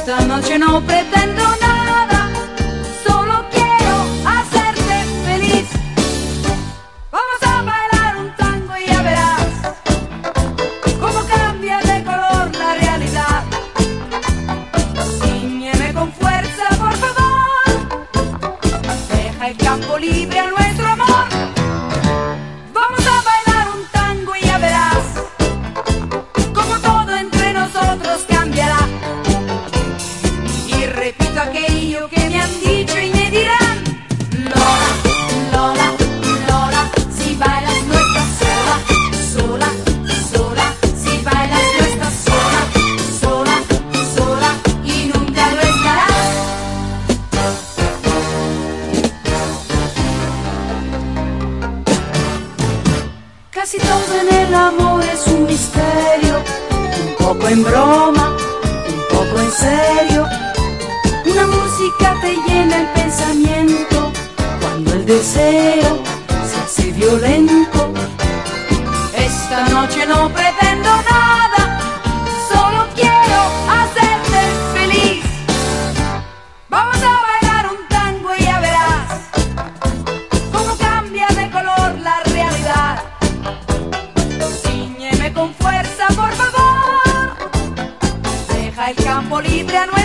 Esta noche no pretendo nada, solo quiero hacerte feliz. Vamos a bailar un tango y ya verás cómo cambia de color la realidad. Ciñeme con fuerza, por favor. Deja el campo libre al Casi todo en el amor es un misterio, un poco en broma, un poco en serio. Una música te llena el pensamiento cuando el deseo se hace violento. Esta noche no pretendo con fuerza, por favor. Deja el campo libre a nuestro